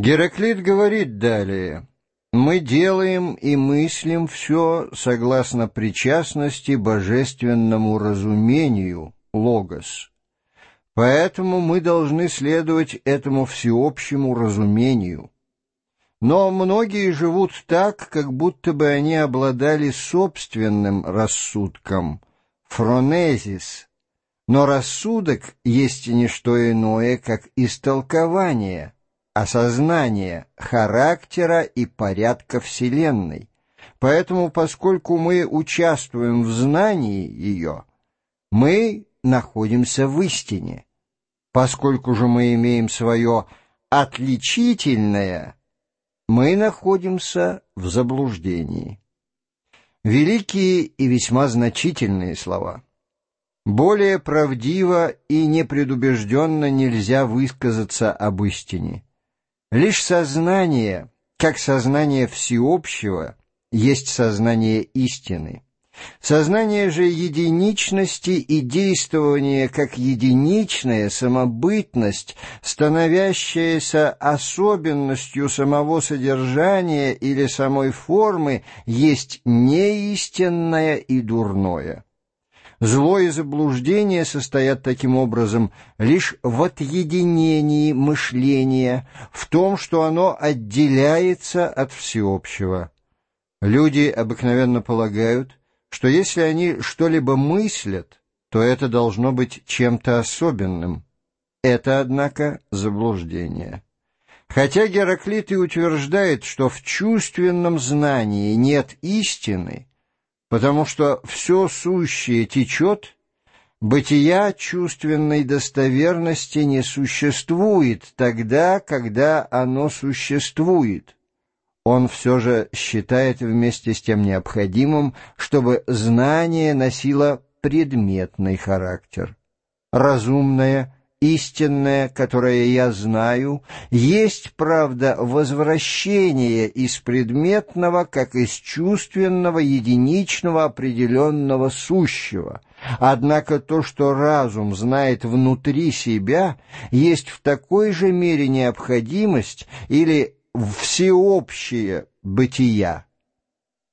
Гераклит говорит далее, «Мы делаем и мыслим все согласно причастности божественному разумению, логос. Поэтому мы должны следовать этому всеобщему разумению». Но многие живут так, как будто бы они обладали собственным рассудком, фронезис. Но рассудок есть не что иное, как истолкование, осознание характера и порядка Вселенной. Поэтому, поскольку мы участвуем в знании ее, мы находимся в истине. Поскольку же мы имеем свое отличительное – мы находимся в заблуждении. Великие и весьма значительные слова. Более правдиво и непредубежденно нельзя высказаться об истине. Лишь сознание, как сознание всеобщего, есть сознание истины. Сознание же единичности и действование как единичная самобытность, становящаяся особенностью самого содержания или самой формы, есть неистинное и дурное. Зло и заблуждение состоят таким образом лишь в отъединении мышления, в том, что оно отделяется от всеобщего. Люди обыкновенно полагают, что если они что-либо мыслят, то это должно быть чем-то особенным. Это, однако, заблуждение. Хотя Гераклит и утверждает, что в чувственном знании нет истины, потому что все сущее течет, бытия чувственной достоверности не существует тогда, когда оно существует он все же считает вместе с тем необходимым, чтобы знание носило предметный характер. Разумное, истинное, которое я знаю, есть, правда, возвращение из предметного, как из чувственного, единичного, определенного сущего. Однако то, что разум знает внутри себя, есть в такой же мере необходимость или всеобщее бытия.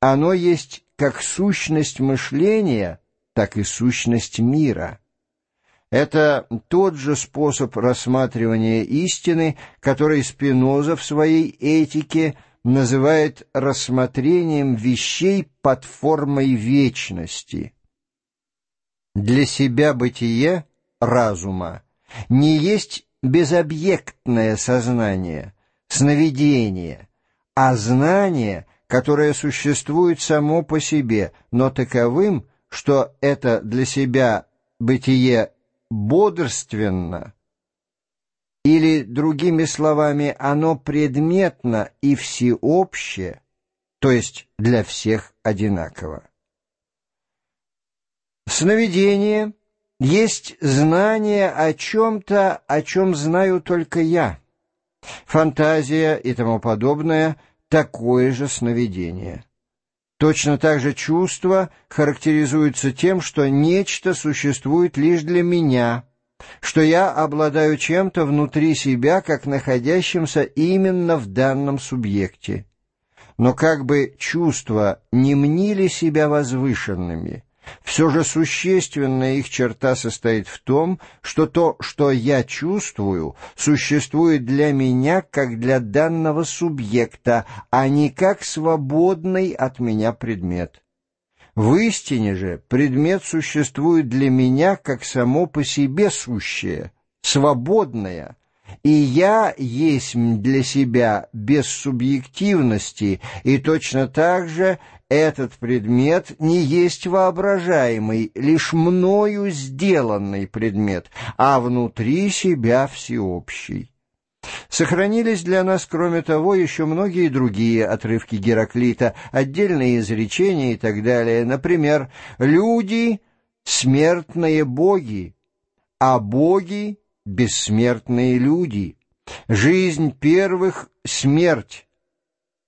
Оно есть как сущность мышления, так и сущность мира. Это тот же способ рассматривания истины, который Спиноза в своей этике называет рассмотрением вещей под формой вечности. Для себя бытие разума не есть безобъектное сознание, сновидение, а знание, которое существует само по себе, но таковым, что это для себя бытие бодрственно, или, другими словами, оно предметно и всеобщее, то есть для всех одинаково. Сновидение есть знание о чем-то, о чем знаю только я — Фантазия и тому подобное — такое же сновидение. Точно так же чувство характеризуется тем, что нечто существует лишь для меня, что я обладаю чем-то внутри себя, как находящимся именно в данном субъекте. Но как бы чувства не мнили себя возвышенными — все же существенная их черта состоит в том, что то, что я чувствую, существует для меня как для данного субъекта, а не как свободный от меня предмет. В истине же предмет существует для меня как само по себе сущее, свободное, и я есть для себя без субъективности, и точно так же этот предмет не есть воображаемый, лишь мною сделанный предмет, а внутри себя всеобщий. Сохранились для нас, кроме того, еще многие другие отрывки Гераклита, отдельные изречения и так далее. Например, «Люди — смертные боги, а боги — бессмертные люди. Жизнь первых — смерть,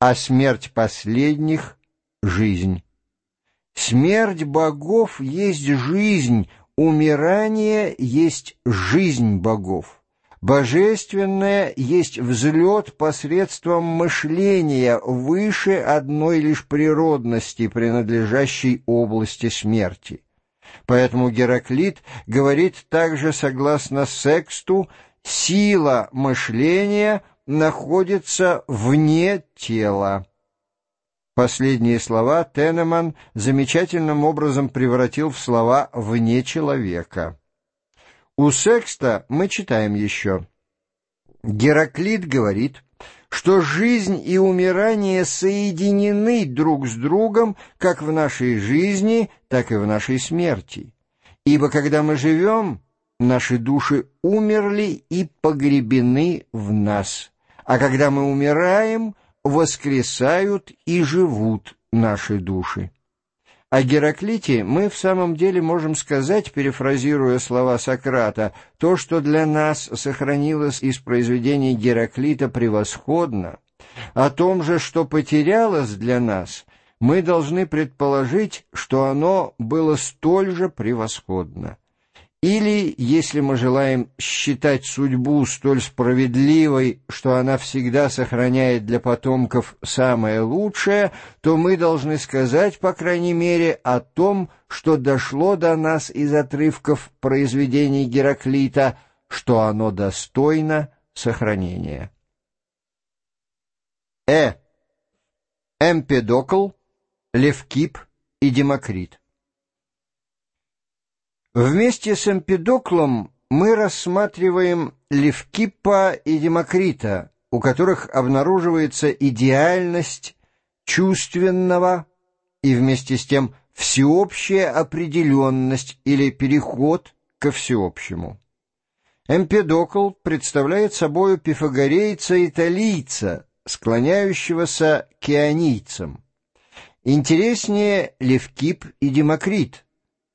а смерть последних жизнь. Смерть богов есть жизнь, умирание есть жизнь богов. Божественное есть взлет посредством мышления выше одной лишь природности, принадлежащей области смерти. Поэтому Гераклит говорит также, согласно сексту, сила мышления находится вне тела. Последние слова Тенеман замечательным образом превратил в слова «вне человека». У Секста мы читаем еще. Гераклит говорит, что жизнь и умирание соединены друг с другом как в нашей жизни, так и в нашей смерти. Ибо когда мы живем, наши души умерли и погребены в нас, а когда мы умираем — воскресают и живут наши души. О Гераклите мы в самом деле можем сказать, перефразируя слова Сократа, то, что для нас сохранилось из произведений Гераклита превосходно, о том же, что потерялось для нас, мы должны предположить, что оно было столь же превосходно. Или, если мы желаем считать судьбу столь справедливой, что она всегда сохраняет для потомков самое лучшее, то мы должны сказать, по крайней мере, о том, что дошло до нас из отрывков произведений Гераклита, что оно достойно сохранения. Э. Эмпедокл, Левкип и Демокрит Вместе с Эмпидоклом мы рассматриваем Левкиппа и Демокрита, у которых обнаруживается идеальность чувственного и вместе с тем всеобщая определенность или переход ко всеобщему. Эмпедокл представляет собою пифагорейца-италийца, склоняющегося к ионийцам. Интереснее Левкип и Демокрит –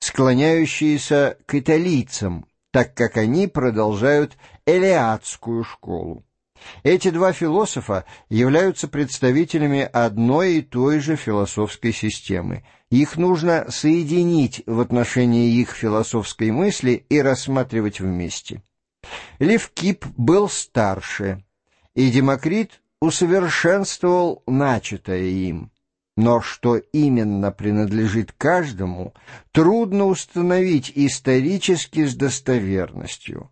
склоняющиеся к италийцам, так как они продолжают элеатскую школу. Эти два философа являются представителями одной и той же философской системы. Их нужно соединить в отношении их философской мысли и рассматривать вместе. Левкип был старше, и Демокрит усовершенствовал начатое им. Но что именно принадлежит каждому, трудно установить исторически с достоверностью.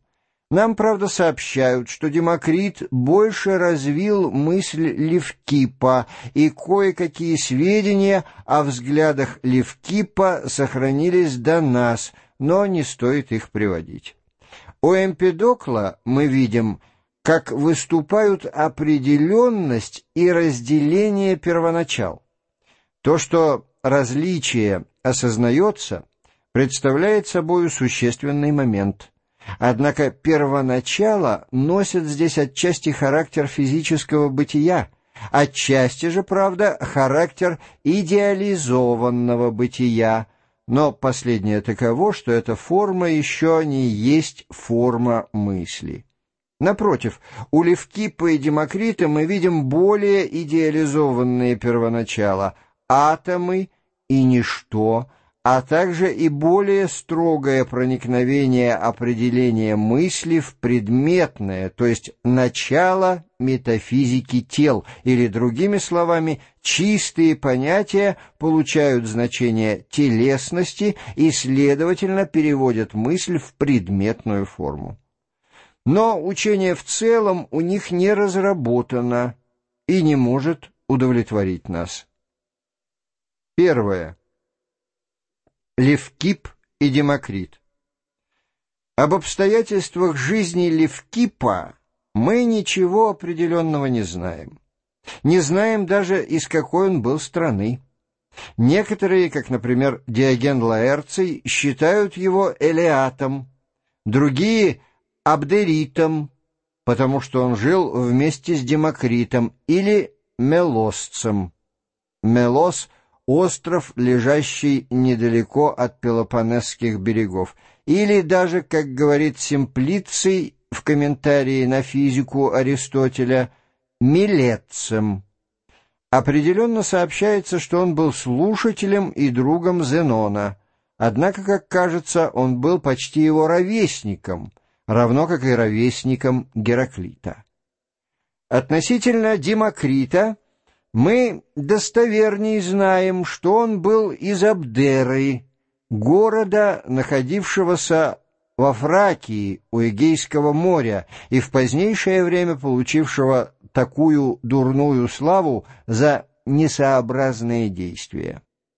Нам, правда, сообщают, что Демокрит больше развил мысль Левкипа, и кое-какие сведения о взглядах Левкипа сохранились до нас, но не стоит их приводить. У Эмпедокла мы видим, как выступают определенность и разделение первоначал. То, что различие осознается, представляет собой существенный момент. Однако первоначало носит здесь отчасти характер физического бытия, отчасти же, правда, характер идеализованного бытия, но последнее таково, что эта форма еще не есть форма мысли. Напротив, у Левкипа и Демокрита мы видим более идеализованные первоначала – атомы и ничто, а также и более строгое проникновение определения мысли в предметное, то есть начало метафизики тел, или, другими словами, чистые понятия получают значение телесности и, следовательно, переводят мысль в предметную форму. Но учение в целом у них не разработано и не может удовлетворить нас. Первое. Левкип и Демокрит. Об обстоятельствах жизни Левкипа мы ничего определенного не знаем. Не знаем даже, из какой он был страны. Некоторые, как, например, Диоген Лаэрций, считают его элеатом, другие — абдеритом, потому что он жил вместе с Демокритом, или мелосцем. Мелос — остров, лежащий недалеко от Пелопонесских берегов, или даже, как говорит Симплиций в комментарии на физику Аристотеля, Милетцем. Определенно сообщается, что он был слушателем и другом Зенона, однако, как кажется, он был почти его ровесником, равно как и ровесником Гераклита. Относительно Демокрита мы достовернее знаем, что он был из Абдеры, города, находившегося во Фракии у Эгейского моря и в позднейшее время получившего такую дурную славу за несообразные действия.